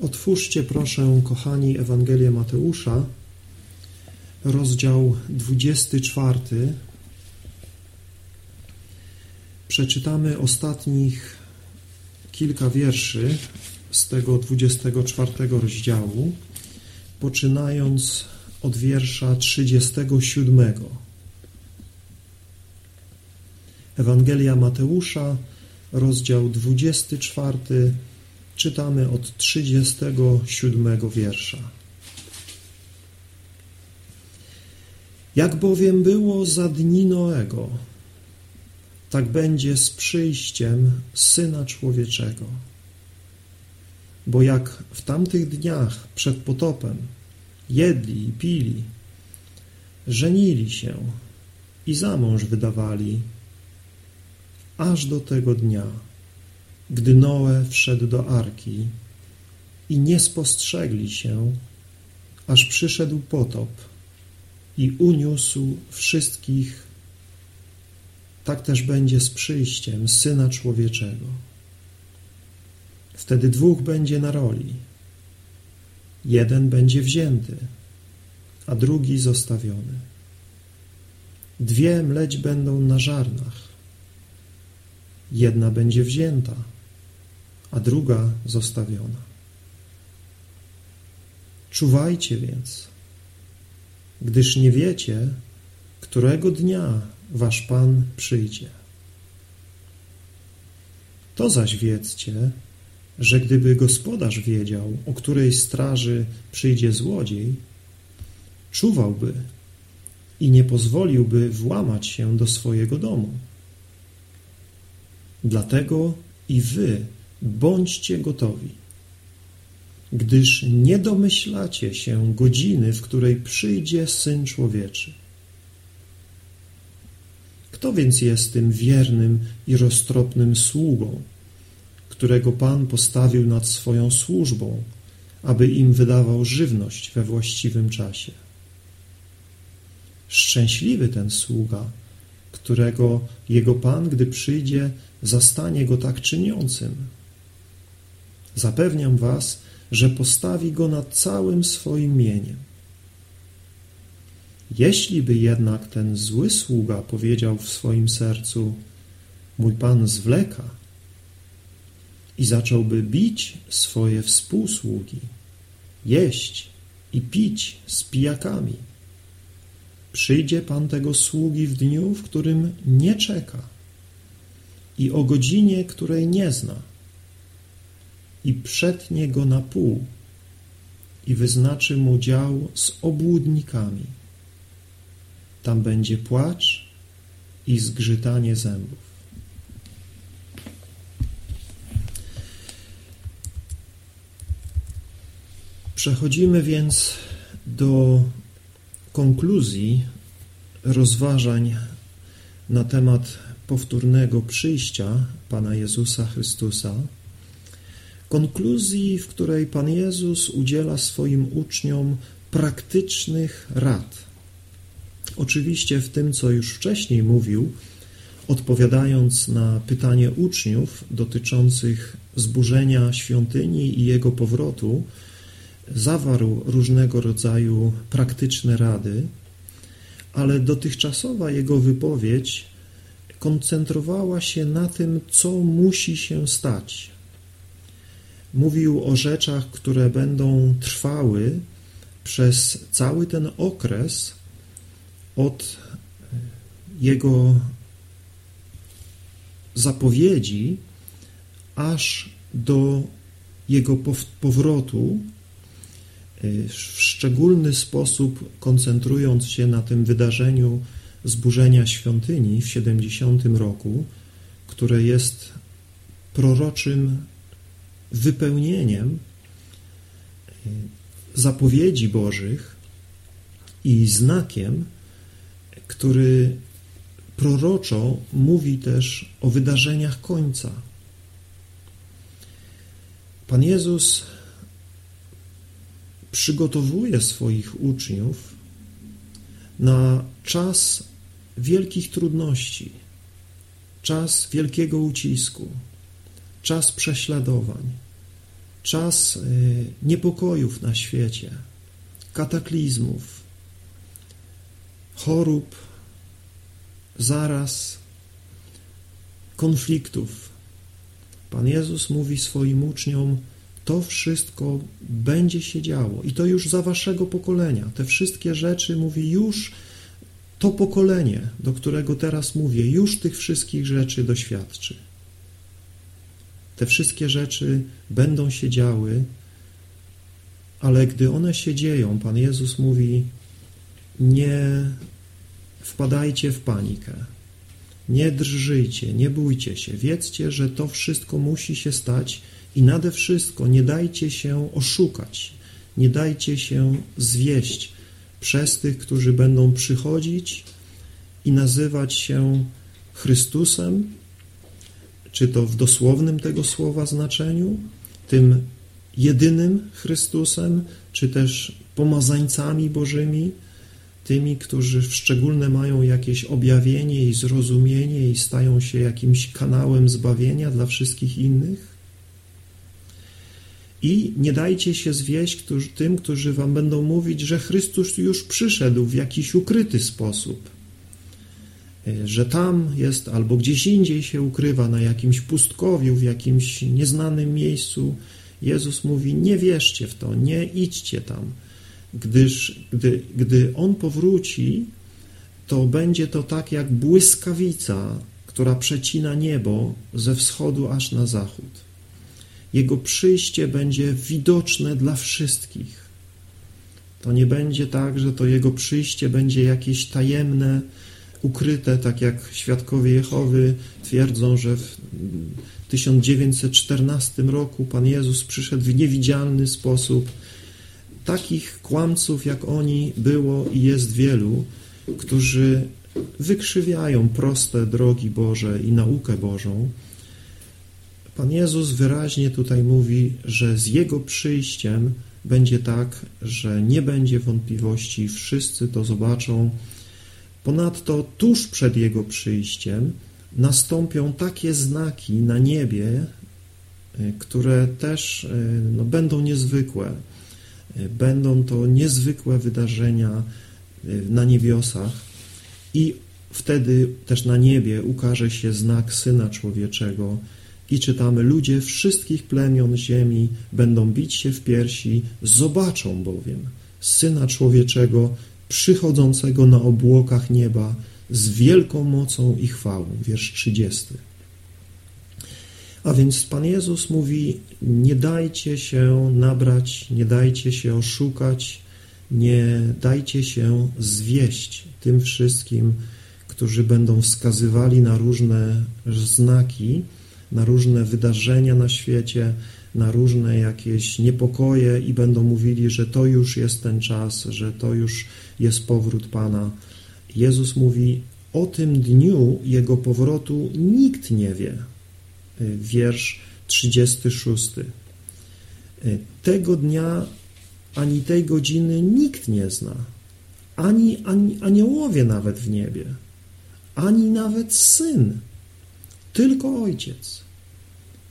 Otwórzcie proszę, kochani, Ewangelię Mateusza, rozdział 24. Przeczytamy ostatnich kilka wierszy z tego 24 rozdziału, poczynając od wiersza 37. Ewangelia Mateusza, rozdział 24, czytamy od 37 wiersza. Jak bowiem było za dni Noego, tak będzie z przyjściem Syna Człowieczego. Bo jak w tamtych dniach przed potopem jedli i pili, żenili się i za mąż wydawali, aż do tego dnia, gdy Noe wszedł do arki i nie spostrzegli się, aż przyszedł potop i uniósł wszystkich, tak też będzie z przyjściem Syna Człowieczego. Wtedy dwóch będzie na roli. Jeden będzie wzięty, a drugi zostawiony. Dwie mleć będą na żarnach. Jedna będzie wzięta, a druga zostawiona. Czuwajcie więc, gdyż nie wiecie, którego dnia wasz Pan przyjdzie. To zaś wiedzcie, że gdyby gospodarz wiedział, o której straży przyjdzie złodziej, czuwałby i nie pozwoliłby włamać się do swojego domu. Dlatego i wy bądźcie gotowi, gdyż nie domyślacie się godziny, w której przyjdzie Syn Człowieczy. Kto więc jest tym wiernym i roztropnym sługą, którego Pan postawił nad swoją służbą, aby im wydawał żywność we właściwym czasie? Szczęśliwy ten sługa, którego jego Pan, gdy przyjdzie, zastanie go tak czyniącym. Zapewniam was, że postawi go nad całym swoim mieniem. Jeśli by jednak ten zły sługa powiedział w swoim sercu, mój Pan zwleka i zacząłby bić swoje współsługi, jeść i pić z pijakami, przyjdzie Pan tego sługi w dniu, w którym nie czeka i o godzinie, której nie zna i przetnie go na pół i wyznaczy mu dział z obłudnikami. Tam będzie płacz i zgrzytanie zębów. Przechodzimy więc do konkluzji rozważań na temat powtórnego przyjścia Pana Jezusa Chrystusa, konkluzji, w której Pan Jezus udziela swoim uczniom praktycznych rad. Oczywiście w tym, co już wcześniej mówił, odpowiadając na pytanie uczniów dotyczących zburzenia świątyni i jego powrotu, zawarł różnego rodzaju praktyczne rady, ale dotychczasowa jego wypowiedź koncentrowała się na tym, co musi się stać. Mówił o rzeczach, które będą trwały przez cały ten okres od jego zapowiedzi aż do jego powrotu, w szczególny sposób koncentrując się na tym wydarzeniu zburzenia świątyni w 70 roku, które jest proroczym wypełnieniem e, zapowiedzi Bożych i znakiem, który proroczo mówi też o wydarzeniach końca. Pan Jezus przygotowuje swoich uczniów na czas wielkich trudności, czas wielkiego ucisku, czas prześladowań, czas y, niepokojów na świecie, kataklizmów, chorób, zaraz, konfliktów. Pan Jezus mówi swoim uczniom, to wszystko będzie się działo i to już za waszego pokolenia. Te wszystkie rzeczy, mówi, już to pokolenie, do którego teraz mówię, już tych wszystkich rzeczy doświadczy. Te wszystkie rzeczy będą się działy, ale gdy one się dzieją, Pan Jezus mówi, nie wpadajcie w panikę, nie drżyjcie, nie bójcie się, wiedzcie, że to wszystko musi się stać i nade wszystko nie dajcie się oszukać, nie dajcie się zwieść przez tych, którzy będą przychodzić i nazywać się Chrystusem, czy to w dosłownym tego słowa znaczeniu, tym jedynym Chrystusem, czy też pomazańcami Bożymi, tymi, którzy w szczególne mają jakieś objawienie i zrozumienie i stają się jakimś kanałem zbawienia dla wszystkich innych. I nie dajcie się zwieść którzy, tym, którzy wam będą mówić, że Chrystus już przyszedł w jakiś ukryty sposób, że tam jest albo gdzieś indziej się ukrywa, na jakimś pustkowiu, w jakimś nieznanym miejscu. Jezus mówi: Nie wierzcie w to, nie idźcie tam, gdyż gdy, gdy On powróci, to będzie to tak jak błyskawica, która przecina niebo ze wschodu aż na zachód. Jego przyjście będzie widoczne dla wszystkich. To nie będzie tak, że to Jego przyjście będzie jakieś tajemne, ukryte, tak jak świadkowie Jehowy twierdzą, że w 1914 roku Pan Jezus przyszedł w niewidzialny sposób. Takich kłamców jak oni było i jest wielu, którzy wykrzywiają proste drogi Boże i naukę Bożą, Pan Jezus wyraźnie tutaj mówi, że z Jego przyjściem będzie tak, że nie będzie wątpliwości, wszyscy to zobaczą. Ponadto tuż przed Jego przyjściem nastąpią takie znaki na niebie, y, które też y, no, będą niezwykłe. Y, będą to niezwykłe wydarzenia na niebiosach i wtedy też na niebie ukaże się znak Syna Człowieczego, i czytamy, ludzie wszystkich plemion ziemi będą bić się w piersi, zobaczą bowiem Syna Człowieczego przychodzącego na obłokach nieba z wielką mocą i chwałą. Wiersz 30. A więc Pan Jezus mówi, nie dajcie się nabrać, nie dajcie się oszukać, nie dajcie się zwieść tym wszystkim, którzy będą wskazywali na różne znaki, na różne wydarzenia na świecie, na różne jakieś niepokoje i będą mówili, że to już jest ten czas, że to już jest powrót Pana. Jezus mówi, o tym dniu Jego powrotu nikt nie wie. Wiersz 36. Tego dnia ani tej godziny nikt nie zna, ani, ani aniołowie nawet w niebie, ani nawet Syn, tylko Ojciec.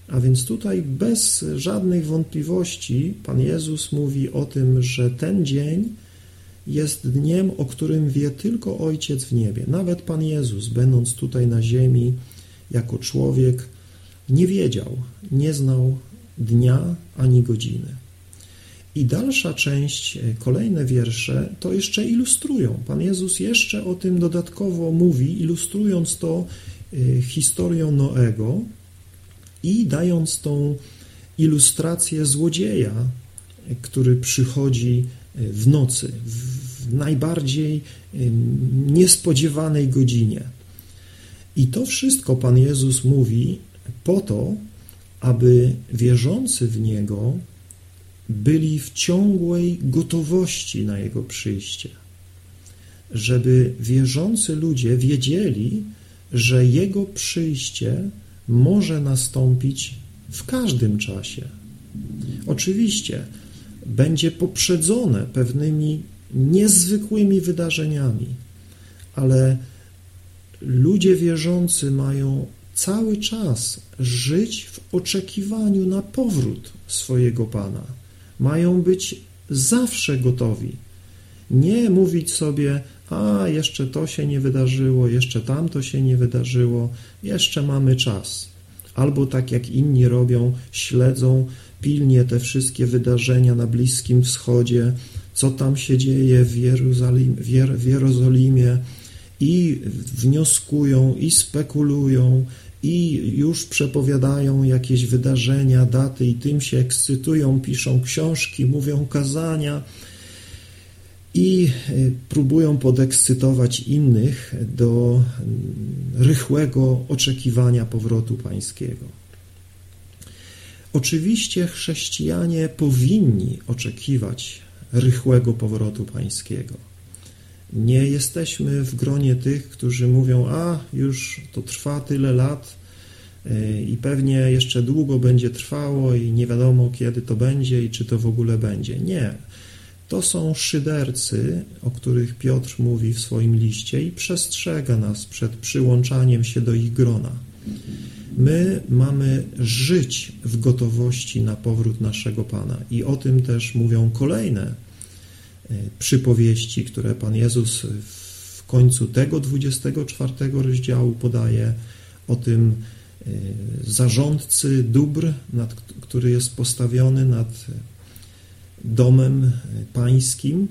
A więc tutaj bez żadnych wątpliwości Pan Jezus mówi o tym, że ten dzień jest dniem, o którym wie tylko Ojciec w niebie. Nawet Pan Jezus, będąc tutaj na ziemi jako człowiek, nie wiedział, nie znał dnia ani godziny. I dalsza część, kolejne wiersze to jeszcze ilustrują. Pan Jezus jeszcze o tym dodatkowo mówi, ilustrując to Y, historią Noego i dając tą ilustrację złodzieja, który przychodzi w nocy, w najbardziej niespodziewanej godzinie. I to wszystko Pan Jezus mówi po to, aby wierzący w Niego byli w ciągłej gotowości na Jego przyjście. Żeby wierzący ludzie wiedzieli, że Jego przyjście może nastąpić w każdym czasie. Oczywiście będzie poprzedzone pewnymi niezwykłymi wydarzeniami, ale ludzie wierzący mają cały czas żyć w oczekiwaniu na powrót swojego Pana. Mają być zawsze gotowi. Nie mówić sobie, a jeszcze to się nie wydarzyło, jeszcze tamto się nie wydarzyło, jeszcze mamy czas. Albo tak jak inni robią, śledzą pilnie te wszystkie wydarzenia na Bliskim Wschodzie, co tam się dzieje w, Jerozolim, w Jerozolimie i wnioskują, i spekulują, i już przepowiadają jakieś wydarzenia, daty i tym się ekscytują, piszą książki, mówią kazania i e, próbują podekscytować innych do rychłego oczekiwania powrotu pańskiego. Oczywiście chrześcijanie powinni oczekiwać rychłego powrotu pańskiego. Nie jesteśmy w gronie tych, którzy mówią, a już to trwa tyle lat e, i pewnie jeszcze długo będzie trwało i nie wiadomo kiedy to będzie i czy to w ogóle będzie. Nie. To są szydercy, o których Piotr mówi w swoim liście i przestrzega nas przed przyłączaniem się do ich grona. My mamy żyć w gotowości na powrót naszego Pana i o tym też mówią kolejne e, przypowieści, które Pan Jezus w końcu tego 24 rozdziału podaje o tym e, zarządcy dóbr, nad, który jest postawiony nad domem pańskim,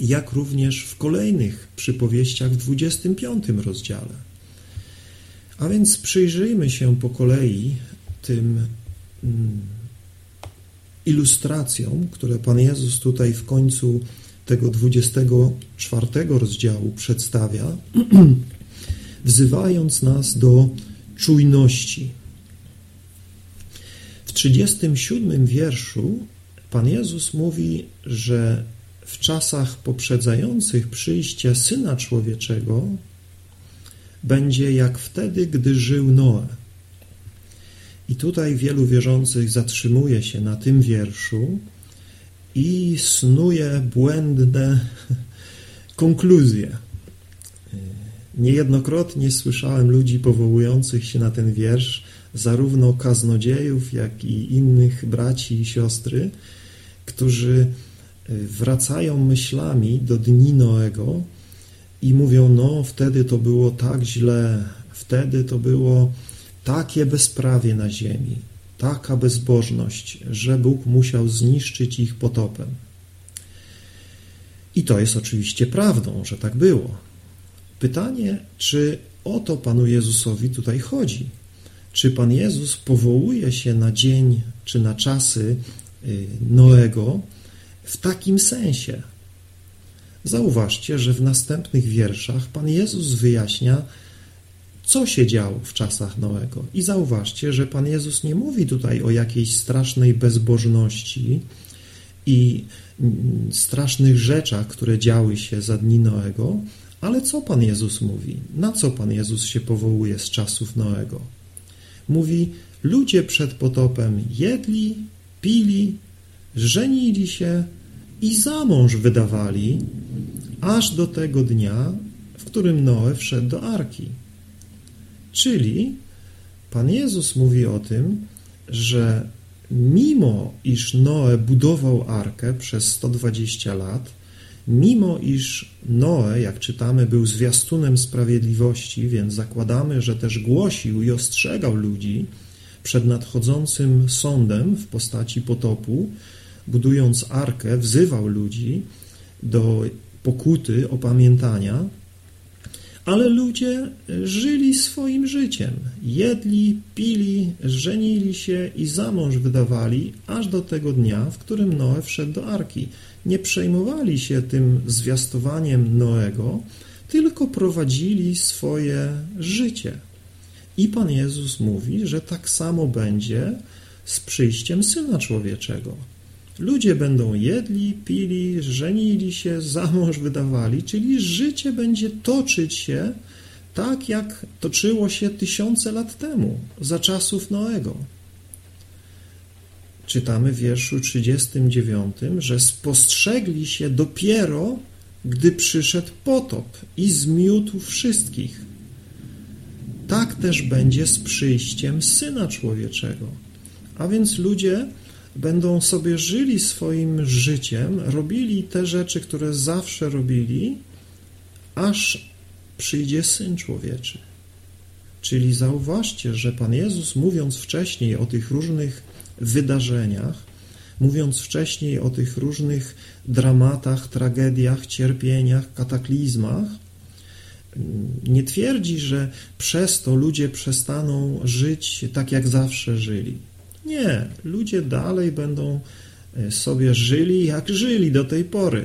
jak również w kolejnych przypowieściach w 25 rozdziale. A więc przyjrzyjmy się po kolei tym mm, ilustracjom, które Pan Jezus tutaj w końcu tego 24 rozdziału przedstawia, wzywając nas do czujności. W 37 wierszu Pan Jezus mówi, że w czasach poprzedzających przyjście Syna Człowieczego będzie jak wtedy, gdy żył Noe. I tutaj wielu wierzących zatrzymuje się na tym wierszu i snuje błędne konkluzje. Niejednokrotnie słyszałem ludzi powołujących się na ten wiersz, zarówno kaznodziejów, jak i innych braci i siostry, którzy wracają myślami do dni Noego i mówią, no wtedy to było tak źle, wtedy to było takie bezprawie na ziemi, taka bezbożność, że Bóg musiał zniszczyć ich potopem. I to jest oczywiście prawdą, że tak było. Pytanie, czy o to Panu Jezusowi tutaj chodzi? Czy Pan Jezus powołuje się na dzień czy na czasy y, Noego w takim sensie, Zauważcie, że w następnych wierszach Pan Jezus wyjaśnia, co się działo w czasach Noego. I zauważcie, że Pan Jezus nie mówi tutaj o jakiejś strasznej bezbożności i strasznych rzeczach, które działy się za dni Noego, ale co Pan Jezus mówi? Na co Pan Jezus się powołuje z czasów Noego? Mówi, ludzie przed potopem jedli, pili, żenili się, i za mąż wydawali, aż do tego dnia, w którym Noe wszedł do arki. Czyli Pan Jezus mówi o tym, że mimo iż Noe budował arkę przez 120 lat, mimo iż Noe, jak czytamy, był zwiastunem sprawiedliwości, więc zakładamy, że też głosił i ostrzegał ludzi przed nadchodzącym sądem w postaci potopu, budując arkę, wzywał ludzi do pokuty, opamiętania, ale ludzie żyli swoim życiem. Jedli, pili, żenili się i za mąż wydawali, aż do tego dnia, w którym Noe wszedł do arki. Nie przejmowali się tym zwiastowaniem Noego, tylko prowadzili swoje życie. I Pan Jezus mówi, że tak samo będzie z przyjściem Syna Człowieczego. Ludzie będą jedli, pili, żenili się, za mąż wydawali, czyli życie będzie toczyć się tak, jak toczyło się tysiące lat temu, za czasów Noego. Czytamy w wierszu 39, że spostrzegli się dopiero, gdy przyszedł potop i zmiótł wszystkich. tak też będzie z przyjściem Syna Człowieczego. A więc ludzie będą sobie żyli swoim życiem, robili te rzeczy, które zawsze robili, aż przyjdzie Syn Człowieczy. Czyli zauważcie, że Pan Jezus, mówiąc wcześniej o tych różnych wydarzeniach, mówiąc wcześniej o tych różnych dramatach, tragediach, cierpieniach, kataklizmach, nie twierdzi, że przez to ludzie przestaną żyć tak, jak zawsze żyli. Nie, ludzie dalej będą e, sobie żyli, jak żyli do tej pory.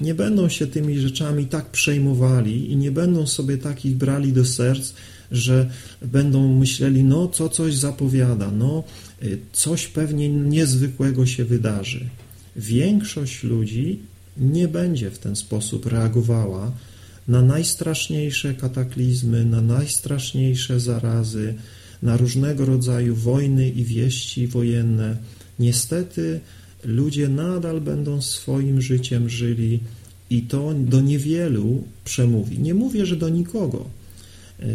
Nie będą się tymi rzeczami tak przejmowali i nie będą sobie takich brali do serc, że będą myśleli, no co coś zapowiada, no e, coś pewnie niezwykłego się wydarzy. Większość ludzi nie będzie w ten sposób reagowała na najstraszniejsze kataklizmy, na najstraszniejsze zarazy, na różnego rodzaju wojny i wieści wojenne. Niestety ludzie nadal będą swoim życiem żyli i to do niewielu przemówi. Nie mówię, że do nikogo.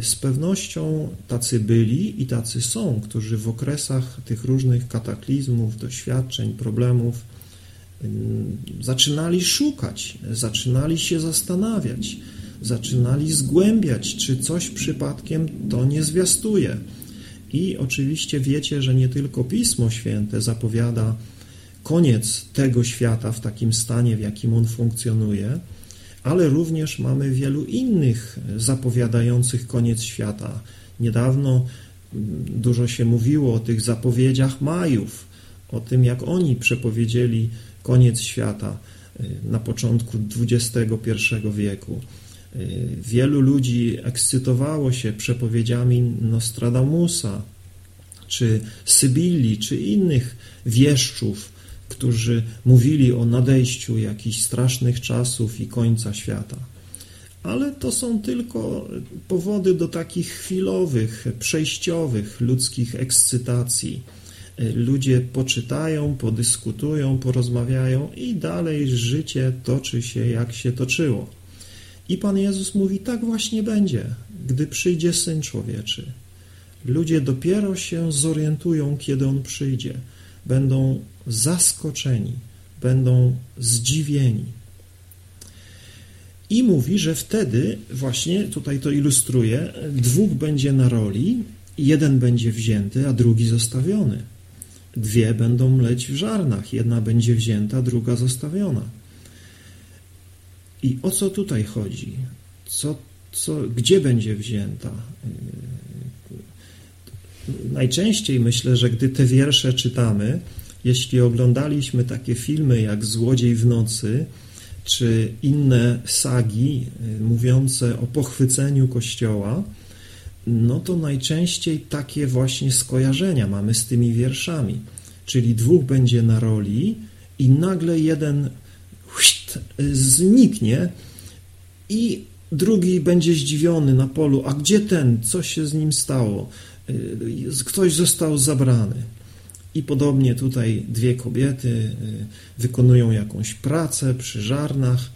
Z pewnością tacy byli i tacy są, którzy w okresach tych różnych kataklizmów, doświadczeń, problemów zaczynali szukać, zaczynali się zastanawiać, zaczynali zgłębiać, czy coś przypadkiem to nie zwiastuje. I oczywiście wiecie, że nie tylko Pismo Święte zapowiada koniec tego świata w takim stanie, w jakim on funkcjonuje, ale również mamy wielu innych zapowiadających koniec świata. Niedawno mm, dużo się mówiło o tych zapowiedziach Majów, o tym, jak oni przepowiedzieli koniec świata y, na początku XXI wieku. Y, wielu ludzi ekscytowało się przepowiedziami Nostradamusa, czy Sybilli, czy innych wieszczów, którzy mówili o nadejściu jakichś strasznych czasów i końca świata. Ale to są tylko powody do takich chwilowych, przejściowych ludzkich ekscytacji. Y, ludzie poczytają, podyskutują, porozmawiają i dalej życie toczy się jak się toczyło. I Pan Jezus mówi, tak właśnie będzie, gdy przyjdzie Syn Człowieczy. Ludzie dopiero się zorientują, kiedy On przyjdzie. Będą zaskoczeni, będą zdziwieni. I mówi, że wtedy, właśnie tutaj to ilustruje, dwóch będzie na roli, jeden będzie wzięty, a drugi zostawiony. Dwie będą mleć w żarnach, jedna będzie wzięta, druga zostawiona. I o co tutaj chodzi? Co, co, gdzie będzie wzięta? Najczęściej myślę, że gdy te wiersze czytamy, jeśli oglądaliśmy takie filmy jak Złodziej w nocy, czy inne sagi y, mówiące o pochwyceniu Kościoła, no to najczęściej takie właśnie skojarzenia mamy z tymi wierszami. Czyli dwóch będzie na roli i nagle jeden zniknie i drugi będzie zdziwiony na polu, a gdzie ten, co się z nim stało? Y, ktoś został zabrany. I podobnie tutaj dwie kobiety y, wykonują jakąś pracę przy żarnach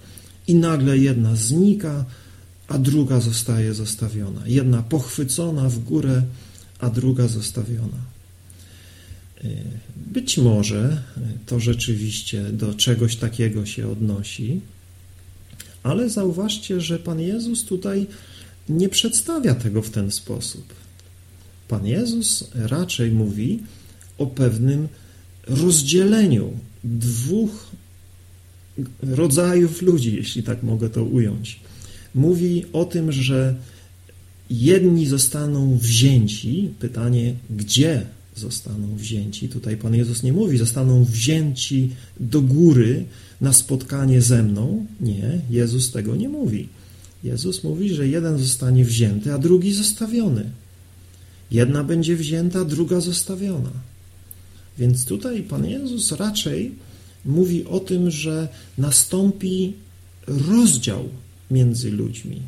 i nagle jedna znika, a druga zostaje zostawiona. Jedna pochwycona w górę, a druga zostawiona. Być może to rzeczywiście do czegoś takiego się odnosi, ale zauważcie, że Pan Jezus tutaj nie przedstawia tego w ten sposób. Pan Jezus raczej mówi o pewnym rozdzieleniu dwóch rodzajów ludzi, jeśli tak mogę to ująć. Mówi o tym, że jedni zostaną wzięci, pytanie, gdzie zostaną wzięci. Tutaj Pan Jezus nie mówi, zostaną wzięci do góry na spotkanie ze mną. Nie, Jezus tego nie mówi. Jezus mówi, że jeden zostanie wzięty, a drugi zostawiony. Jedna będzie wzięta, druga zostawiona. Więc tutaj Pan Jezus raczej mówi o tym, że nastąpi rozdział między ludźmi.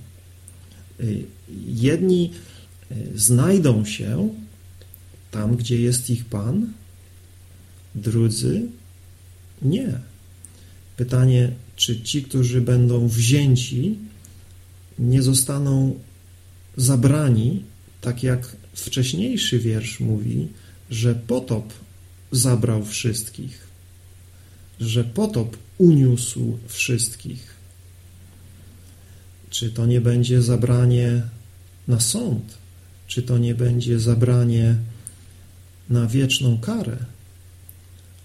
Y, jedni y, znajdą się tam, gdzie jest ich Pan? Drudzy? Nie. Pytanie, czy ci, którzy będą wzięci, nie zostaną zabrani Tak jak wcześniejszy wiersz mówi, że potop zabrał wszystkich, że potop uniósł wszystkich. Czy to nie będzie zabranie na sąd? Czy to nie będzie zabranie na wieczną karę?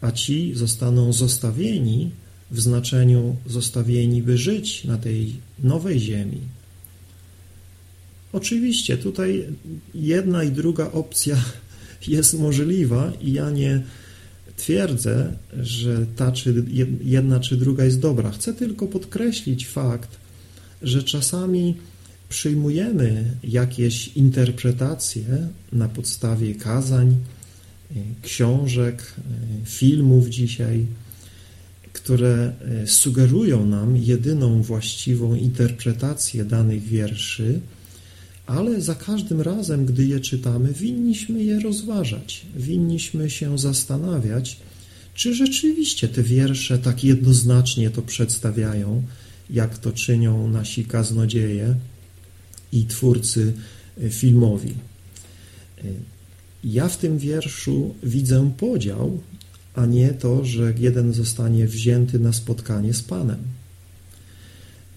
A ci zostaną zostawieni w znaczeniu zostawieni, by żyć na tej nowej ziemi. Oczywiście tutaj jedna i druga opcja jest możliwa i ja nie twierdzę, że ta czy jedna czy druga jest dobra. Chcę tylko podkreślić fakt, że czasami przyjmujemy jakieś interpretacje na podstawie kazań, książek, filmów dzisiaj, które sugerują nam jedyną właściwą interpretację danych wierszy, ale za każdym razem, gdy je czytamy, winniśmy je rozważać, winniśmy się zastanawiać, czy rzeczywiście te wiersze tak jednoznacznie to przedstawiają, jak to czynią nasi kaznodzieje i twórcy e, filmowi. Ja w tym wierszu widzę podział, a nie to, że jeden zostanie wzięty na spotkanie z Panem.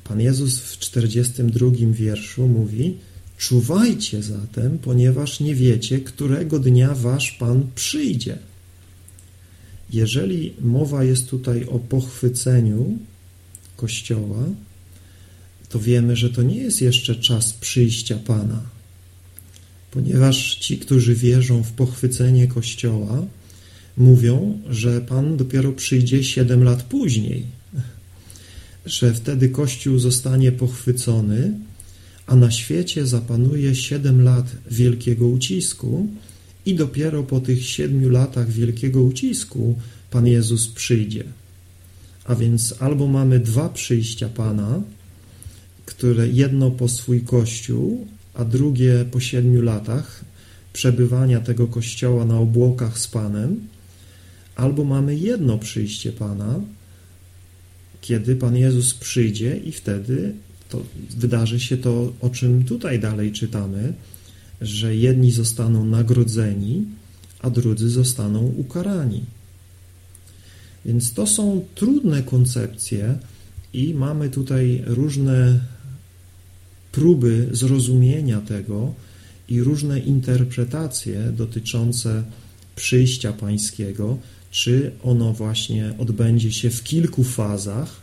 Pan Jezus w 42 wierszu mówi: Czuwajcie zatem, ponieważ nie wiecie, którego dnia wasz Pan przyjdzie. Jeżeli mowa jest tutaj o pochwyceniu Kościoła, to wiemy, że to nie jest jeszcze czas przyjścia Pana, ponieważ ci, którzy wierzą w pochwycenie Kościoła, mówią, że Pan dopiero przyjdzie siedem lat później, że wtedy Kościół zostanie pochwycony, a na świecie zapanuje siedem lat wielkiego ucisku i dopiero po tych siedmiu latach wielkiego ucisku Pan Jezus przyjdzie. A więc albo mamy dwa przyjścia Pana, które jedno po swój Kościół, a drugie po siedmiu latach przebywania tego Kościoła na obłokach z Panem, albo mamy jedno przyjście Pana, kiedy Pan Jezus przyjdzie i wtedy to wydarzy się to, o czym tutaj dalej czytamy, że jedni zostaną nagrodzeni, a drudzy zostaną ukarani. Więc to są trudne koncepcje i mamy tutaj różne próby zrozumienia tego i różne interpretacje dotyczące przyjścia pańskiego, czy ono właśnie odbędzie się w kilku fazach,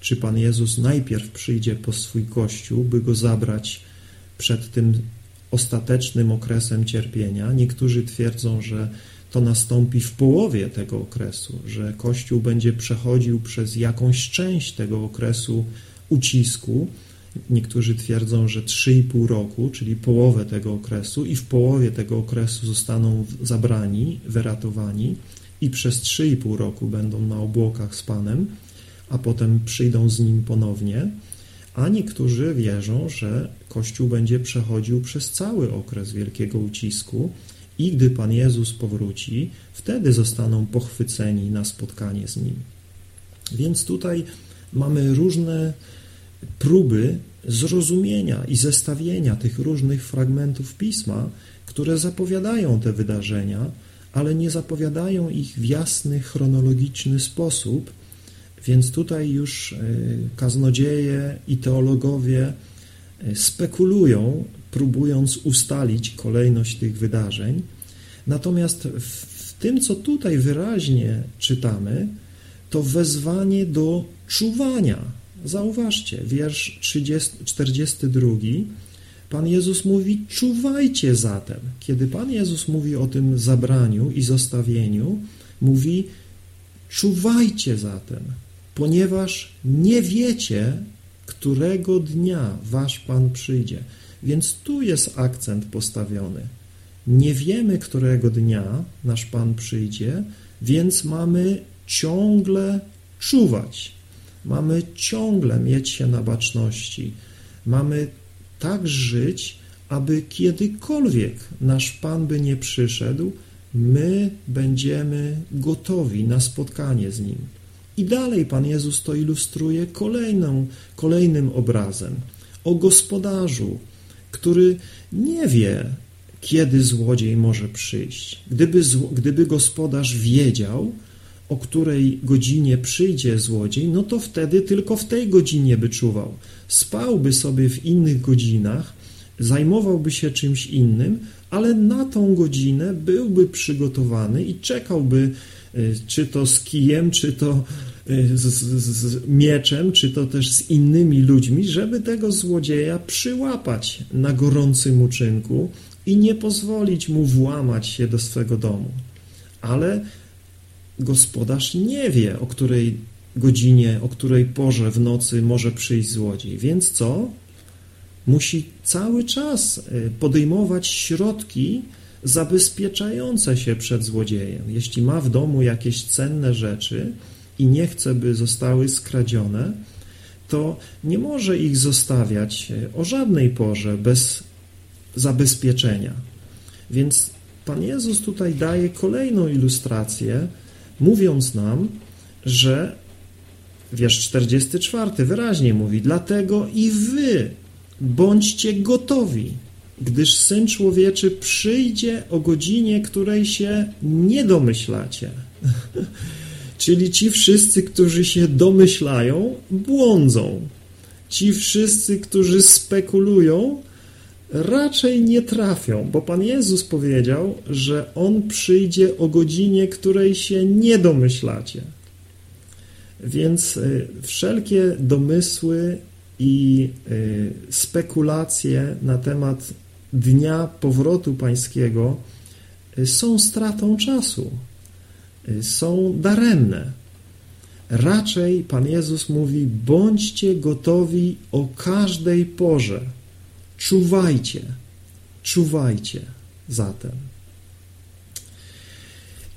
czy Pan Jezus najpierw przyjdzie po swój Kościół, by go zabrać przed tym ostatecznym okresem cierpienia. Niektórzy twierdzą, że to nastąpi w połowie tego okresu, że Kościół będzie przechodził przez jakąś część tego okresu ucisku. Niektórzy twierdzą, że 3,5 roku, czyli połowę tego okresu, i w połowie tego okresu zostaną zabrani, wyratowani, i przez 3,5 roku będą na obłokach z Panem a potem przyjdą z nim ponownie, a niektórzy wierzą, że Kościół będzie przechodził przez cały okres wielkiego ucisku i gdy Pan Jezus powróci, wtedy zostaną pochwyceni na spotkanie z Nim. Więc tutaj mamy różne próby zrozumienia i zestawienia tych różnych fragmentów Pisma, które zapowiadają te wydarzenia, ale nie zapowiadają ich w jasny, chronologiczny sposób, więc tutaj już e, kaznodzieje i teologowie e, spekulują, próbując ustalić kolejność tych wydarzeń. Natomiast w tym, co tutaj wyraźnie czytamy, to wezwanie do czuwania. Zauważcie, wiersz 30, 42. Pan Jezus mówi: Czuwajcie zatem. Kiedy Pan Jezus mówi o tym zabraniu i zostawieniu, mówi: Czuwajcie zatem ponieważ nie wiecie, którego dnia wasz Pan przyjdzie. Więc tu jest akcent postawiony. Nie wiemy, którego dnia nasz Pan przyjdzie, więc mamy ciągle czuwać. Mamy ciągle mieć się na baczności. Mamy tak żyć, aby kiedykolwiek nasz Pan by nie przyszedł, my będziemy gotowi na spotkanie z Nim. I dalej Pan Jezus to ilustruje kolejną, kolejnym obrazem o gospodarzu, który nie wie, kiedy złodziej może przyjść. Gdyby, gdyby gospodarz wiedział, o której godzinie przyjdzie złodziej, no to wtedy tylko w tej godzinie by czuwał. Spałby sobie w innych godzinach, zajmowałby się czymś innym, ale na tą godzinę byłby przygotowany i czekałby, y, czy to z kijem, czy to y, z, z, z, mieczem, czy to też z innymi ludźmi, żeby tego złodzieja przyłapać na gorącym uczynku i nie pozwolić mu włamać się do swego domu. Ale gospodarz nie wie, o której godzinie, o której porze w nocy może przyjść złodziej. Więc co? Musi cały czas y, podejmować środki zabezpieczające się przed złodziejem. Jeśli ma w domu jakieś cenne rzeczy i nie chce, by zostały skradzione, to nie może ich zostawiać y, o żadnej porze bez zabezpieczenia. Więc Pan Jezus tutaj daje kolejną ilustrację, mówiąc nam, że wiersz 44 wyraźnie mówi, dlatego i wy bądźcie gotowi, gdyż Syn Człowieczy przyjdzie o godzinie, której się nie domyślacie. Czyli ci wszyscy, którzy się domyślają, błądzą. Ci wszyscy, którzy spekulują, raczej nie trafią, bo Pan Jezus powiedział, że On przyjdzie o godzinie, której się nie domyślacie. Więc y, wszelkie domysły i y, spekulacje na temat dnia powrotu pańskiego y, są stratą czasu, są daremne. Raczej Pan Jezus mówi: bądźcie gotowi o każdej porze Czuwajcie, czuwajcie zatem.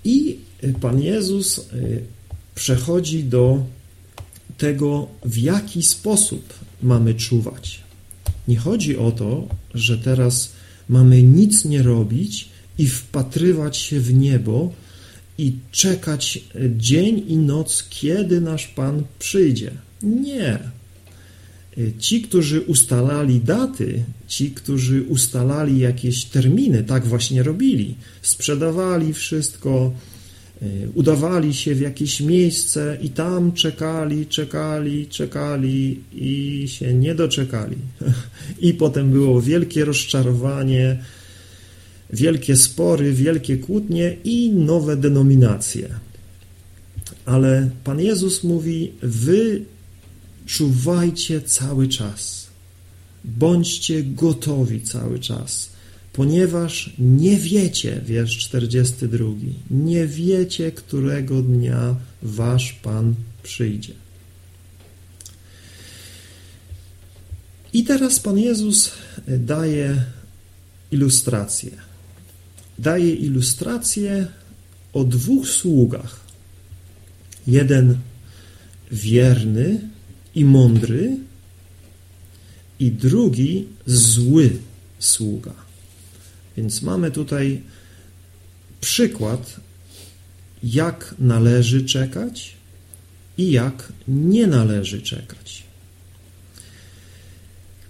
I Pan Jezus y, przechodzi do tego, w jaki sposób mamy czuwać. Nie chodzi o to, że teraz mamy nic nie robić i wpatrywać się w niebo i czekać dzień i noc, kiedy nasz Pan przyjdzie. Nie. Ci, którzy ustalali daty, ci, którzy ustalali jakieś terminy, tak właśnie robili. Sprzedawali wszystko, e, udawali się w jakieś miejsce i tam czekali, czekali, czekali i się nie doczekali. I potem było wielkie rozczarowanie, wielkie spory, wielkie kłótnie i nowe denominacje. Ale Pan Jezus mówi: Wy Czuwajcie cały czas. Bądźcie gotowi cały czas, ponieważ nie wiecie, wiersz 42, nie wiecie, którego dnia wasz Pan przyjdzie. I teraz Pan Jezus daje ilustrację. Daje ilustrację o dwóch sługach. Jeden wierny, i mądry, i drugi zły sługa. Więc mamy tutaj przykład, jak należy czekać i jak nie należy czekać.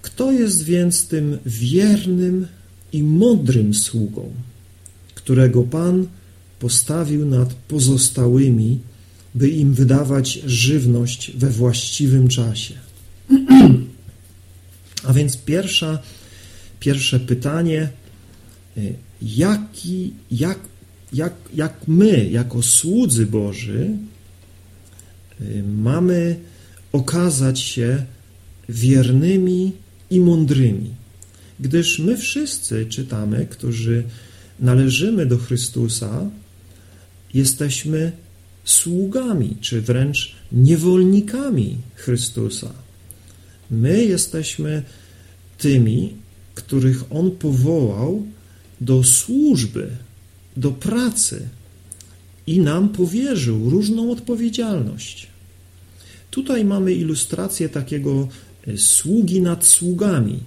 Kto jest więc tym wiernym i mądrym sługą, którego Pan postawił nad pozostałymi by im wydawać żywność we właściwym czasie. A więc pierwsza, pierwsze pytanie, y, jaki, jak, jak, jak my, jako słudzy Boży, y, mamy okazać się wiernymi i mądrymi. Gdyż my wszyscy czytamy, którzy należymy do Chrystusa, jesteśmy sługami, czy wręcz niewolnikami Chrystusa. My jesteśmy tymi, których On powołał do służby, do pracy i nam powierzył różną odpowiedzialność. Tutaj mamy ilustrację takiego e, sługi nad sługami,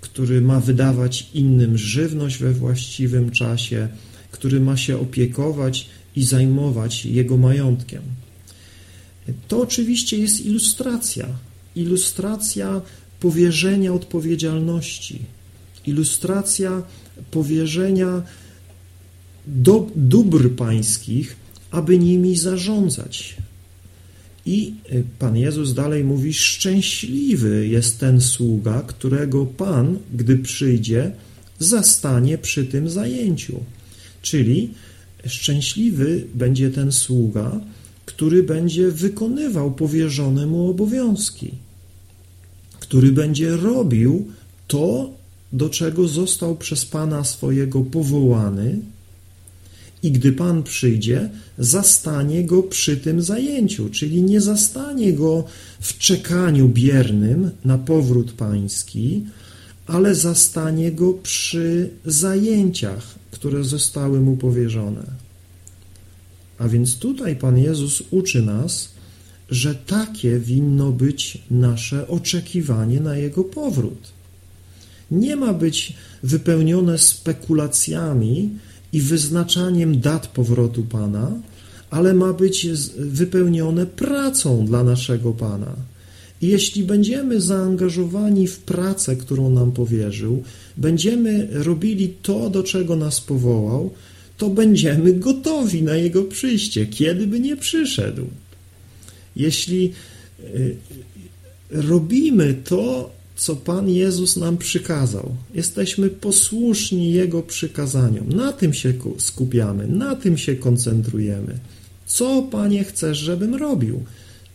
który ma wydawać innym żywność we właściwym czasie, który ma się opiekować i zajmować jego majątkiem. To oczywiście jest ilustracja, ilustracja powierzenia odpowiedzialności, ilustracja powierzenia do, dóbr pańskich, aby nimi zarządzać. I y, Pan Jezus dalej mówi: Szczęśliwy jest ten sługa, którego Pan, gdy przyjdzie, zastanie przy tym zajęciu. Czyli szczęśliwy będzie ten sługa, który będzie wykonywał powierzone mu obowiązki, który będzie robił to, do czego został przez Pana swojego powołany, i gdy Pan przyjdzie, zastanie go przy tym zajęciu, czyli nie zastanie go w czekaniu biernym na powrót Pański, ale zastanie go przy zajęciach, które zostały mu powierzone. A więc tutaj Pan Jezus uczy nas, że takie winno być nasze oczekiwanie na Jego powrót. Nie ma być wypełnione spekulacjami i wyznaczaniem dat powrotu Pana, ale ma być wypełnione pracą dla naszego Pana. Jeśli będziemy zaangażowani w pracę, którą nam powierzył, będziemy robili to, do czego nas powołał, to będziemy gotowi na Jego przyjście, kiedy by nie przyszedł. Jeśli y, robimy to, co Pan Jezus nam przykazał, jesteśmy posłuszni Jego przykazaniom, na tym się skupiamy, na tym się koncentrujemy. Co, Panie, chcesz, żebym robił?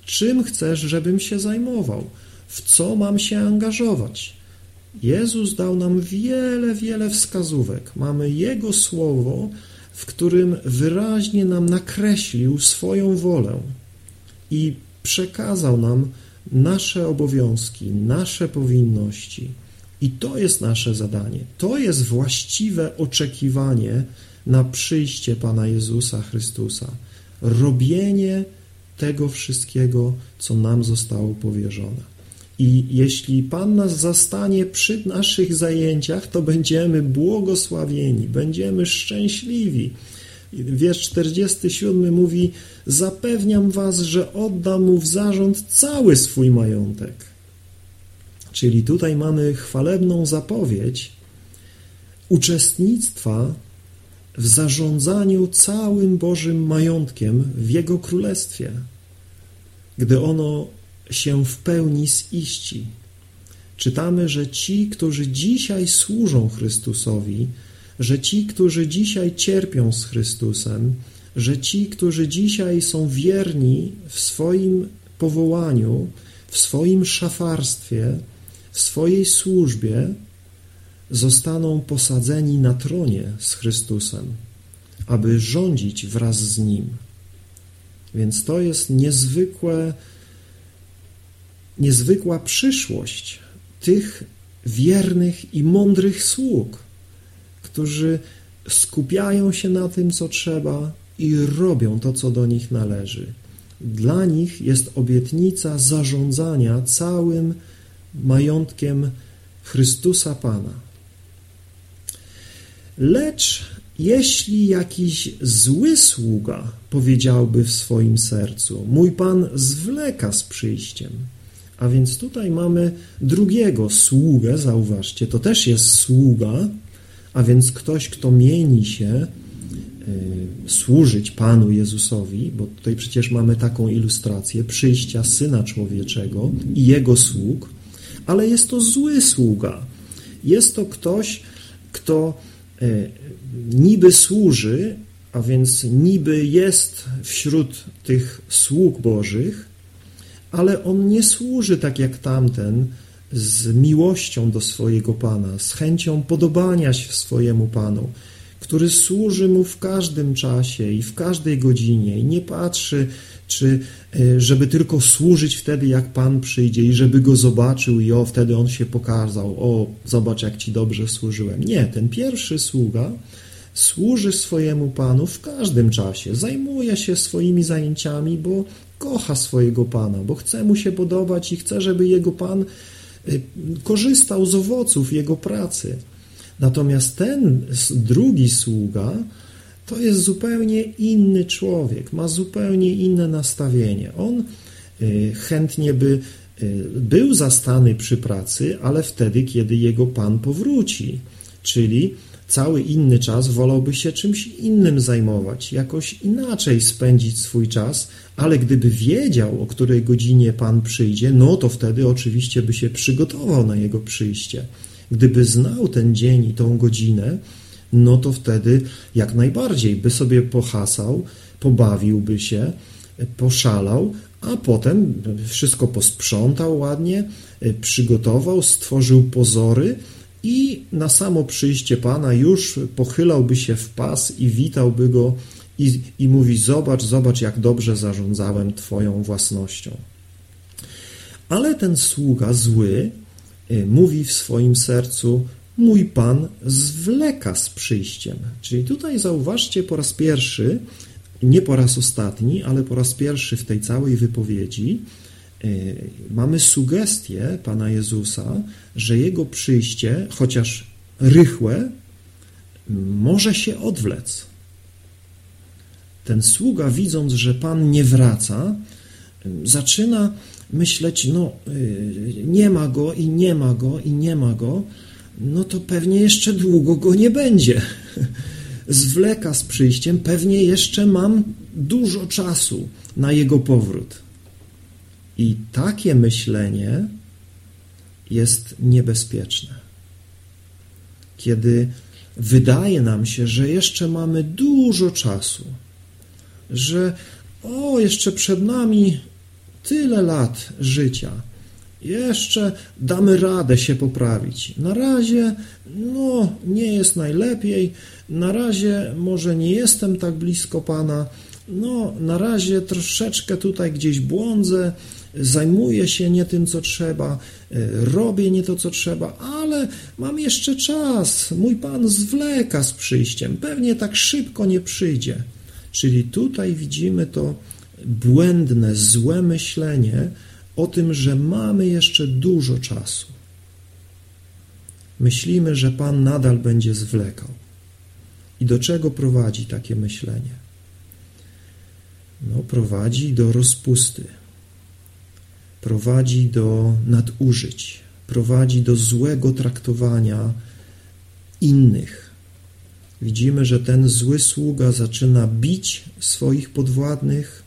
Czym chcesz, żebym się zajmował? W co mam się angażować? Jezus dał nam wiele, wiele wskazówek. Mamy Jego słowo, w którym wyraźnie nam nakreślił swoją wolę i przekazał nam nasze obowiązki, nasze powinności. I to jest nasze zadanie. To jest właściwe oczekiwanie na przyjście Pana Jezusa Chrystusa. Robienie tego wszystkiego, co nam zostało powierzone. I jeśli Pan nas zastanie przy naszych zajęciach, to będziemy błogosławieni, będziemy szczęśliwi. Wiersz 47 mówi: Zapewniam Was, że oddam mu w zarząd cały swój majątek. Czyli tutaj mamy chwalebną zapowiedź uczestnictwa w zarządzaniu całym Bożym majątkiem w Jego Królestwie, gdy ono się w pełni ziści. Czytamy, że ci, którzy dzisiaj służą Chrystusowi, że ci, którzy dzisiaj cierpią z Chrystusem, że ci, którzy dzisiaj są wierni w swoim powołaniu, w swoim szafarstwie, w swojej służbie, zostaną posadzeni na tronie z Chrystusem, aby rządzić wraz z Nim. Więc to jest niezwykłe, niezwykła przyszłość tych wiernych i mądrych sług, którzy skupiają się na tym, co trzeba i robią to, co do nich należy. Dla nich jest obietnica zarządzania całym majątkiem Chrystusa Pana. Lecz jeśli jakiś zły sługa powiedziałby w swoim sercu, mój Pan zwleka z przyjściem, a więc tutaj mamy drugiego sługę, zauważcie, to też jest sługa, a więc ktoś, kto mieni się y, służyć Panu Jezusowi, bo tutaj przecież mamy taką ilustrację przyjścia Syna Człowieczego i Jego sług, ale jest to zły sługa. Jest to ktoś, kto niby służy, a więc niby jest wśród tych sług Bożych, ale on nie służy tak jak tamten, z miłością do swojego Pana, z chęcią podobania się swojemu Panu, który służy Mu w każdym czasie i w każdej godzinie i nie patrzy, czy e, żeby tylko służyć wtedy, jak Pan przyjdzie i żeby Go zobaczył i o, wtedy On się pokazał, o, zobacz, jak Ci dobrze służyłem. Nie, ten pierwszy sługa służy swojemu Panu w każdym czasie, zajmuje się swoimi zajęciami, bo kocha swojego Pana, bo chce Mu się podobać i chce, żeby Jego Pan Y, korzystał z owoców jego pracy. Natomiast ten drugi sługa to jest zupełnie inny człowiek, ma zupełnie inne nastawienie. On y, chętnie by y, był zastany przy pracy, ale wtedy, kiedy jego pan powróci, czyli cały inny czas wolałby się czymś innym zajmować, jakoś inaczej spędzić swój czas, ale gdyby wiedział, o której godzinie Pan przyjdzie, no to wtedy oczywiście by się przygotował na jego przyjście. Gdyby znał ten dzień i tą godzinę, no to wtedy jak najbardziej by sobie pohasał, pobawiłby się, poszalał, a potem wszystko posprzątał ładnie, przygotował, stworzył pozory, i na samo przyjście Pana już pochylałby się w pas i witałby go i, i mówi: Zobacz, zobacz, jak dobrze zarządzałem Twoją własnością. Ale ten sługa zły y, mówi w swoim sercu: Mój Pan zwleka z przyjściem. Czyli tutaj zauważcie po raz pierwszy, nie po raz ostatni, ale po raz pierwszy w tej całej wypowiedzi, Y, mamy sugestię Pana Jezusa, że Jego przyjście, chociaż rychłe, może się odwlec. Ten sługa, widząc, że Pan nie wraca, zaczyna myśleć, no y, nie ma go i nie ma go i nie ma go, no to pewnie jeszcze długo go nie będzie. Zwleka z przyjściem, pewnie jeszcze mam dużo czasu na jego powrót. I takie myślenie jest niebezpieczne. Kiedy wydaje nam się, że jeszcze mamy dużo czasu, że o, jeszcze przed nami tyle lat życia, jeszcze damy radę się poprawić. Na razie, no, nie jest najlepiej, na razie może nie jestem tak blisko Pana, no, na razie troszeczkę tutaj gdzieś błądzę, zajmuję się nie tym, co trzeba, e, robię nie to, co trzeba, ale mam jeszcze czas. Mój Pan zwleka z przyjściem, pewnie tak szybko nie przyjdzie. Czyli tutaj widzimy to błędne, złe myślenie o tym, że mamy jeszcze dużo czasu. Myślimy, że Pan nadal będzie zwlekał. I do czego prowadzi takie myślenie? No, prowadzi do rozpusty, prowadzi do nadużyć, prowadzi do złego traktowania innych. Widzimy, że ten zły sługa zaczyna bić swoich podwładnych,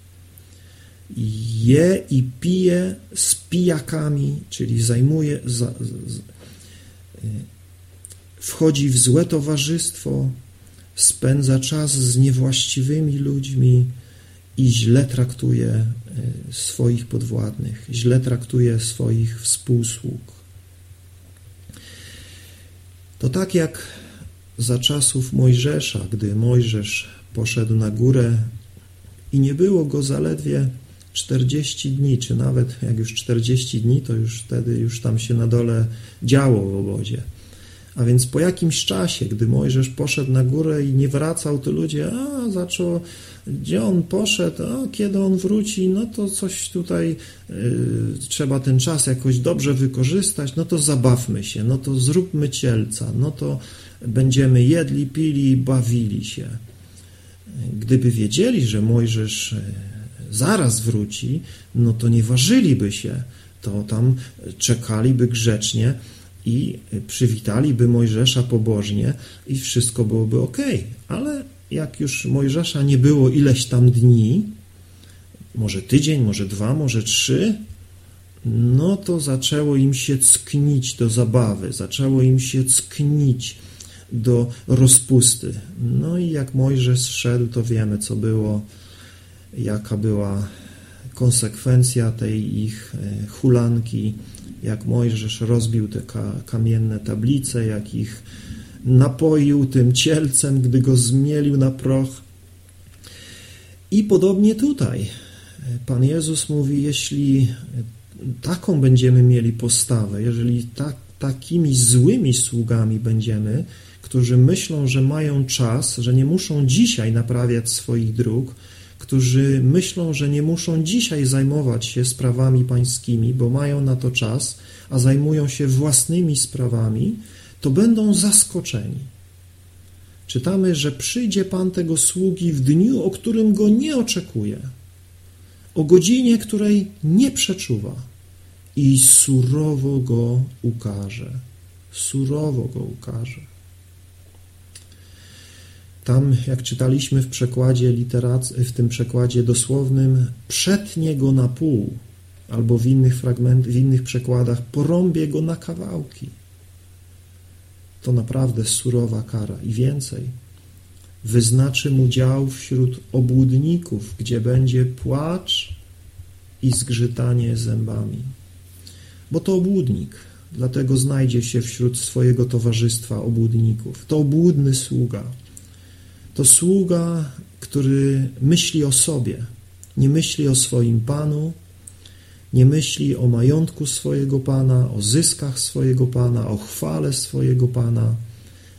je i pije z pijakami, czyli zajmuje, za, z, wchodzi w złe towarzystwo, spędza czas z niewłaściwymi ludźmi i źle traktuje Y, swoich podwładnych, źle traktuje swoich współsług. To tak jak za czasów Mojżesza, gdy Mojżesz poszedł na górę i nie było go zaledwie 40 dni, czy nawet jak już 40 dni, to już wtedy już tam się na dole działo w obozie. A więc po jakimś czasie, gdy Mojżesz poszedł na górę i nie wracał, to ludzie, a zaczęło gdzie on poszedł, a kiedy on wróci, no to coś tutaj y, trzeba ten czas jakoś dobrze wykorzystać, no to zabawmy się, no to zróbmy cielca, no to będziemy jedli, pili bawili się. Gdyby wiedzieli, że Mojżesz y, zaraz wróci, no to nie ważyliby się, to tam czekaliby grzecznie i przywitaliby Mojżesza pobożnie i wszystko byłoby ok, ale jak już Mojżesza nie było ileś tam dni, może tydzień, może dwa, może trzy, no to zaczęło im się cknić do zabawy, zaczęło im się cknić do rozpusty. No i jak Mojżesz szedł, to wiemy, co było, jaka była konsekwencja tej ich e, hulanki, jak Mojżesz rozbił te kamienne tablice, jak ich napoił tym cielcem, gdy go zmielił na proch. I podobnie tutaj. Pan Jezus mówi, jeśli taką będziemy mieli postawę, jeżeli tak, takimi złymi sługami będziemy, którzy myślą, że mają czas, że nie muszą dzisiaj naprawiać swoich dróg, którzy myślą, że nie muszą dzisiaj zajmować się sprawami pańskimi, bo mają na to czas, a zajmują się własnymi sprawami, to będą zaskoczeni. Czytamy, że przyjdzie Pan tego sługi w dniu, o którym go nie oczekuje, o godzinie, której nie przeczuwa i surowo go ukaże. Surowo go ukaże. Tam, jak czytaliśmy w przekładzie literac- w tym przekładzie dosłownym, przetnie go na pół, albo w innych fragment, w innych przekładach porąbie go na kawałki. To naprawdę surowa kara i więcej. Wyznaczy mu dział wśród obłudników, gdzie będzie płacz i zgrzytanie zębami. Bo to obłudnik, dlatego znajdzie się wśród swojego towarzystwa obłudników. To obłudny sługa. To sługa, który myśli o sobie, nie myśli o swoim Panu, nie myśli o majątku swojego Pana, o zyskach swojego Pana, o chwale swojego Pana,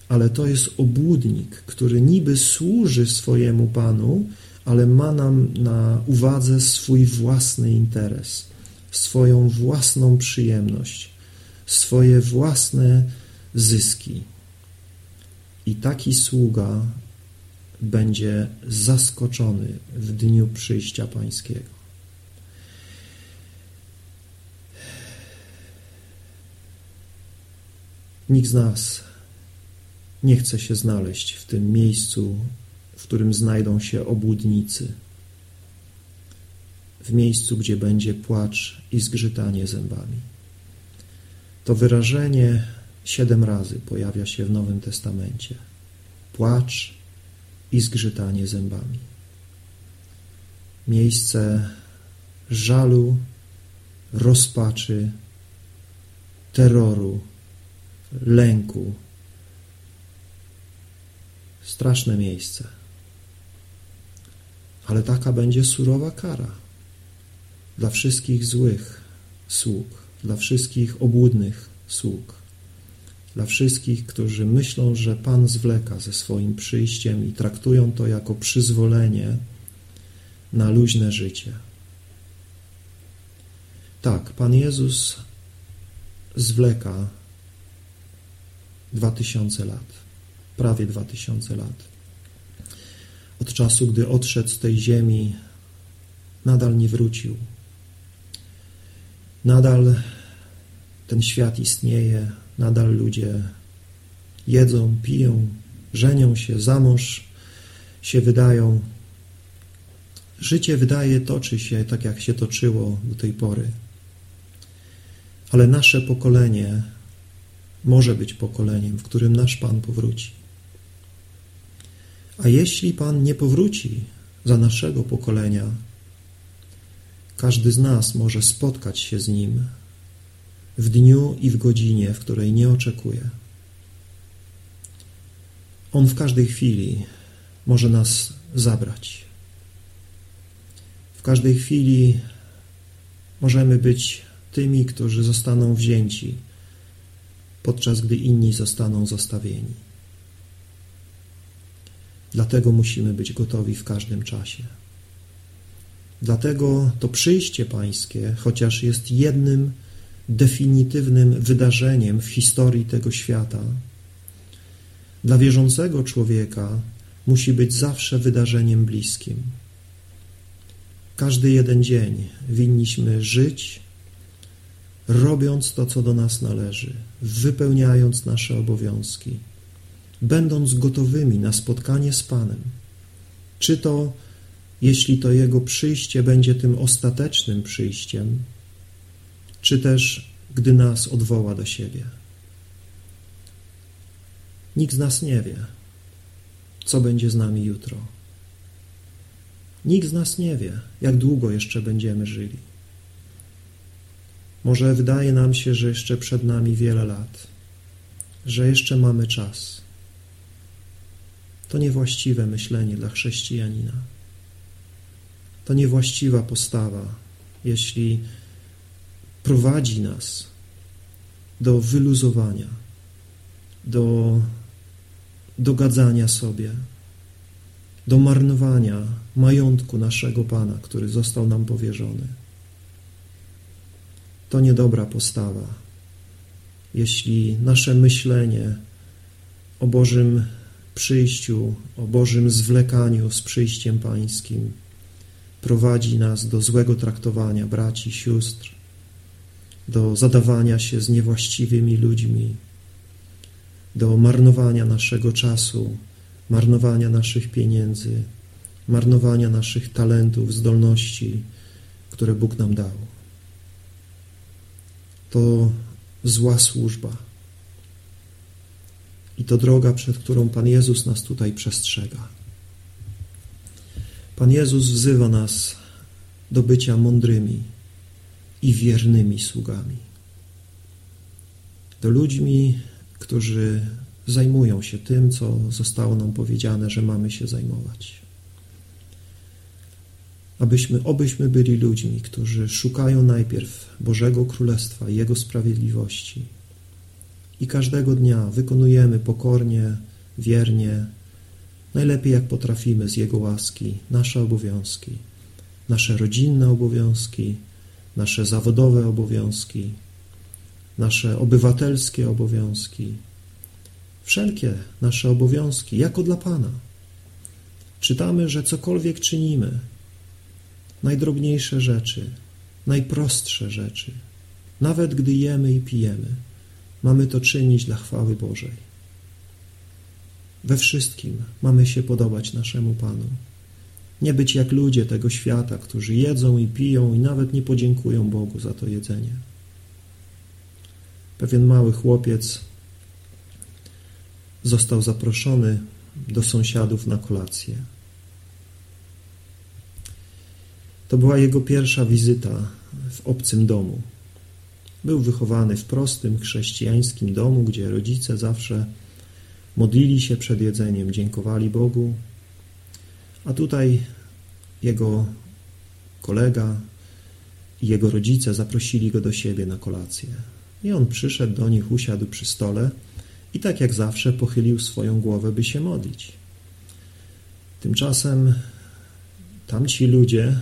ale to jest obłudnik, który niby służy swojemu Panu, ale ma nam na uwadze swój własny interes, swoją własną przyjemność, swoje własne zyski. I taki sługa będzie zaskoczony w dniu przyjścia Pańskiego. Nikt z nas nie chce się znaleźć w tym miejscu, w którym znajdą się obłudnicy, w miejscu, gdzie będzie płacz i zgrzytanie zębami. To wyrażenie siedem razy pojawia się w Nowym Testamencie. Płacz i zgrzytanie zębami. Miejsce żalu, rozpaczy, terroru, lęku. Straszne miejsce. Ale taka będzie surowa kara dla wszystkich złych sług, dla wszystkich obłudnych sług, dla wszystkich, którzy myślą, że Pan zwleka ze swoim przyjściem i traktują to jako przyzwolenie na luźne życie. Tak, Pan Jezus zwleka dwa tysiące lat, prawie dwa tysiące lat. Od czasu, gdy odszedł z tej ziemi, nadal nie wrócił. Nadal ten świat istnieje, nadal ludzie jedzą, piją, żenią się, za mąż się wydają. Życie wydaje toczy się tak, jak się toczyło do tej pory. Ale nasze pokolenie może być pokoleniem, w którym nasz Pan powróci. A jeśli Pan nie powróci za naszego pokolenia, każdy z nas może spotkać się z Nim w dniu i w godzinie, w której nie oczekuje. On w każdej chwili może nas zabrać. W każdej chwili możemy być tymi, którzy zostaną wzięci podczas gdy inni zostaną zostawieni. Dlatego musimy być gotowi w każdym czasie. Dlatego to przyjście Pańskie, chociaż jest jednym definitywnym wydarzeniem w historii tego świata, dla wierzącego człowieka musi być zawsze wydarzeniem bliskim. Każdy jeden dzień winniśmy żyć robiąc to, co do nas należy, wypełniając nasze obowiązki, będąc gotowymi na spotkanie z Panem. Czy to, jeśli to Jego przyjście będzie tym ostatecznym przyjściem, czy też gdy nas odwoła do siebie. Nikt z nas nie wie, co będzie z nami jutro. Nikt z nas nie wie, jak długo jeszcze będziemy żyli. Może wydaje nam się, że jeszcze przed nami wiele lat, że jeszcze mamy czas. To niewłaściwe myślenie dla chrześcijanina. To niewłaściwa postawa, jeśli prowadzi nas do wyluzowania, do dogadzania sobie, do marnowania majątku naszego Pana, który został nam powierzony. To niedobra postawa. Jeśli nasze myślenie o Bożym przyjściu, o Bożym zwlekaniu z przyjściem Pańskim prowadzi nas do złego traktowania braci, sióstr, do zadawania się z niewłaściwymi ludźmi, do marnowania naszego czasu, marnowania naszych pieniędzy, marnowania naszych talentów, zdolności, które Bóg nam dał. To zła służba. I to droga, przed którą Pan Jezus nas tutaj przestrzega. Pan Jezus wzywa nas do bycia mądrymi i wiernymi sługami. Do ludźmi, którzy zajmują się tym, co zostało nam powiedziane, że mamy się zajmować. Abyśmy, obyśmy byli ludźmi, którzy szukają najpierw Bożego Królestwa i Jego sprawiedliwości i każdego dnia wykonujemy pokornie, wiernie, najlepiej jak potrafimy z Jego łaski nasze obowiązki, nasze rodzinne obowiązki, nasze zawodowe obowiązki, nasze obywatelskie obowiązki, wszelkie nasze obowiązki, jako dla Pana. Czytamy, że cokolwiek czynimy, najdrobniejsze rzeczy, najprostsze rzeczy, nawet gdy jemy i pijemy, mamy to czynić dla chwały Bożej. We wszystkim mamy się podobać naszemu Panu. Nie być jak ludzie tego świata, którzy jedzą i piją i nawet nie podziękują Bogu za to jedzenie. Pewien mały chłopiec został zaproszony do sąsiadów na kolację. To była jego pierwsza wizyta w obcym domu. Był wychowany w prostym chrześcijańskim domu, gdzie rodzice zawsze modlili się przed jedzeniem, dziękowali Bogu, a tutaj jego kolega i jego rodzice zaprosili go do siebie na kolację. I on przyszedł do nich, usiadł przy stole i tak jak zawsze pochylił swoją głowę, by się modlić. Tymczasem tamci ludzie,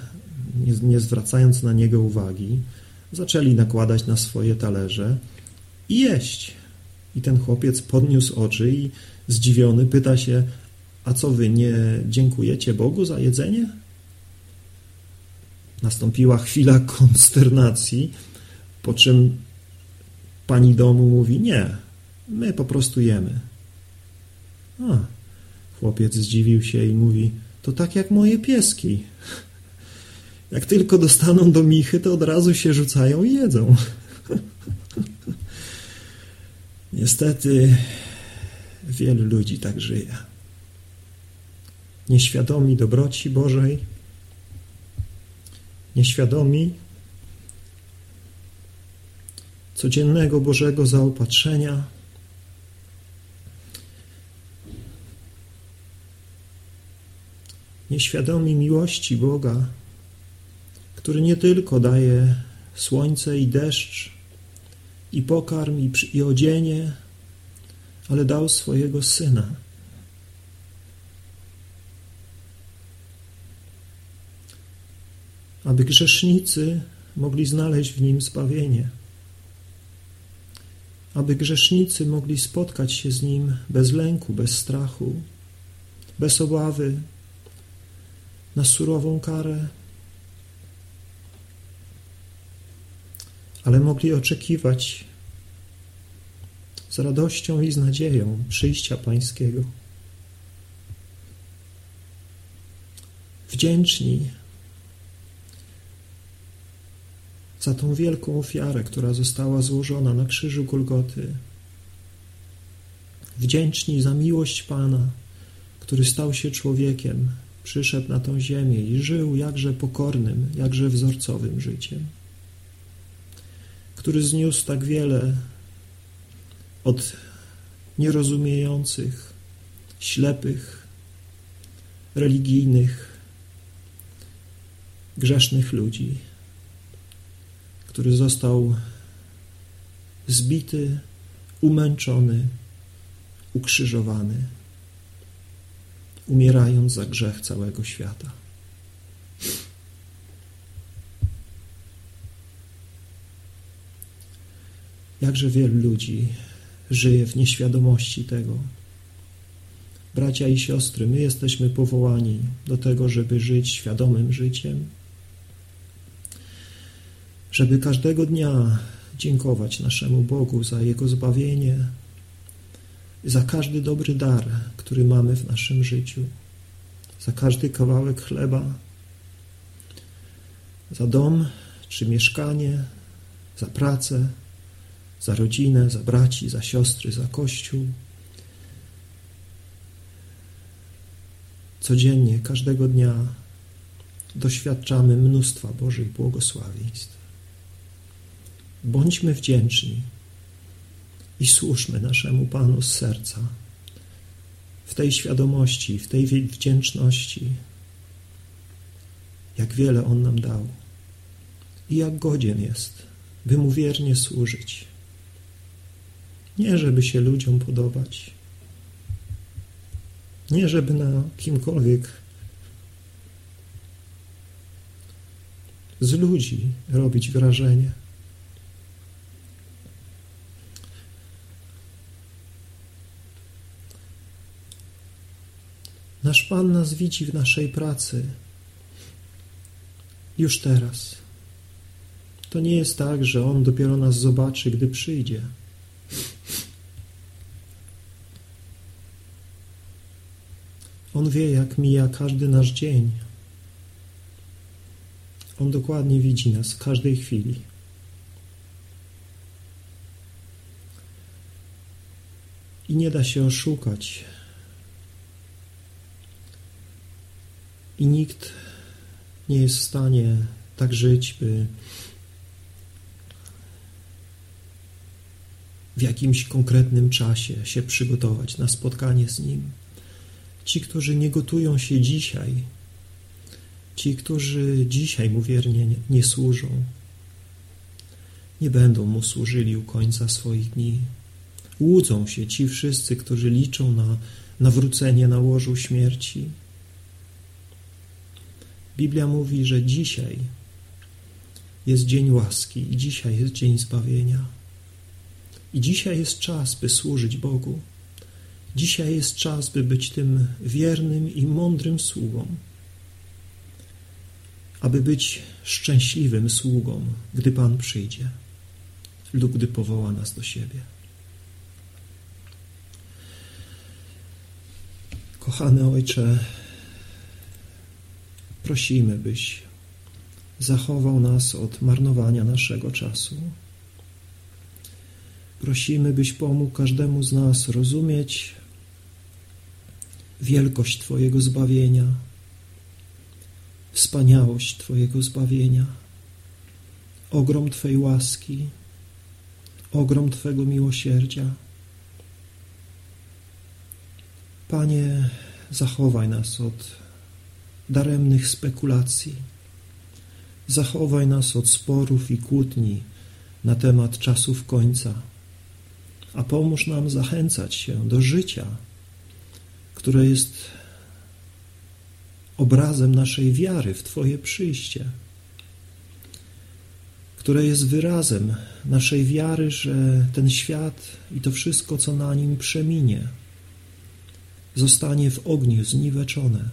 nie, nie zwracając na niego uwagi, zaczęli nakładać na swoje talerze i jeść. I ten chłopiec podniósł oczy i zdziwiony pyta się, a co wy nie dziękujecie Bogu za jedzenie? Nastąpiła chwila konsternacji, po czym pani domu mówi, nie, my po prostu jemy. A, chłopiec zdziwił się i mówi, to tak jak moje pieski. Jak tylko dostaną do michy, to od razu się rzucają i jedzą. Niestety wielu ludzi tak żyje. Nieświadomi dobroci Bożej, nieświadomi codziennego Bożego zaopatrzenia, nieświadomi miłości Boga, który nie tylko daje słońce i deszcz, i pokarm, i, i odzienie, ale dał swojego Syna. Aby grzesznicy mogli znaleźć w Nim zbawienie. Aby grzesznicy mogli spotkać się z Nim bez lęku, bez strachu, bez obawy na surową karę, ale mogli oczekiwać z radością i z nadzieją przyjścia Pańskiego. Wdzięczni za tą wielką ofiarę, która została złożona na krzyżu Golgoty. Wdzięczni za miłość Pana, który stał się człowiekiem, przyszedł na tą ziemię i żył jakże pokornym, jakże wzorcowym życiem który zniósł tak wiele od nierozumiejących, ślepych, religijnych, grzesznych ludzi, który został zbity, umęczony, ukrzyżowany, umierając za grzech całego świata. Jakże wielu ludzi żyje w nieświadomości tego. Bracia i siostry, my jesteśmy powołani do tego, żeby żyć świadomym życiem, żeby każdego dnia dziękować naszemu Bogu za Jego zbawienie, za każdy dobry dar, który mamy w naszym życiu, za każdy kawałek chleba, za dom czy mieszkanie, za pracę, za rodzinę, za braci, za siostry, za Kościół. Codziennie, każdego dnia doświadczamy mnóstwa Bożych błogosławieństw. Bądźmy wdzięczni i służmy naszemu Panu z serca w tej świadomości, w tej wdzięczności, jak wiele On nam dał i jak godzien jest, by Mu wiernie służyć. Nie, żeby się ludziom podobać, nie, żeby na kimkolwiek z ludzi robić wrażenie. Nasz Pan nas widzi w naszej pracy już teraz. To nie jest tak, że On dopiero nas zobaczy, gdy przyjdzie. On wie, jak mija każdy nasz dzień. On dokładnie widzi nas w każdej chwili. I nie da się oszukać. I nikt nie jest w stanie tak żyć, by w jakimś konkretnym czasie się przygotować na spotkanie z Nim. Ci, którzy nie gotują się dzisiaj, ci, którzy dzisiaj Mu wiernie nie służą, nie będą Mu służyli u końca swoich dni. Łudzą się ci wszyscy, którzy liczą na nawrócenie na łożu śmierci. Biblia mówi, że dzisiaj jest dzień łaski i dzisiaj jest dzień zbawienia. I dzisiaj jest czas, by służyć Bogu. Dzisiaj jest czas, by być tym wiernym i mądrym sługą, aby być szczęśliwym sługą, gdy Pan przyjdzie lub gdy powoła nas do siebie. Kochany Ojcze, prosimy, byś zachował nas od marnowania naszego czasu. Prosimy, byś pomógł każdemu z nas rozumieć wielkość Twojego zbawienia, wspaniałość Twojego zbawienia, ogrom Twojej łaski, ogrom Twego miłosierdzia. Panie, zachowaj nas od daremnych spekulacji. Zachowaj nas od sporów i kłótni na temat czasów końca, a pomóż nam zachęcać się do życia które jest obrazem naszej wiary w Twoje przyjście, które jest wyrazem naszej wiary, że ten świat i to wszystko, co na nim przeminie, zostanie w ogniu zniweczone.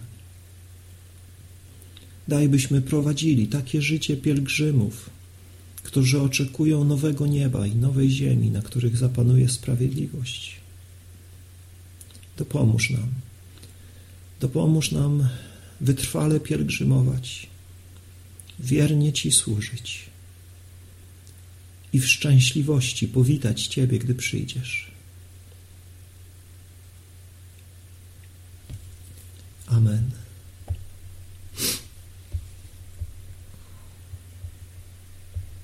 Daj byśmy prowadzili takie życie pielgrzymów, którzy oczekują nowego nieba i nowej ziemi, na których zapanuje sprawiedliwość. Dopomóż nam. Dopomóż nam wytrwale pielgrzymować, wiernie Ci służyć i w szczęśliwości powitać Ciebie, gdy przyjdziesz. Amen.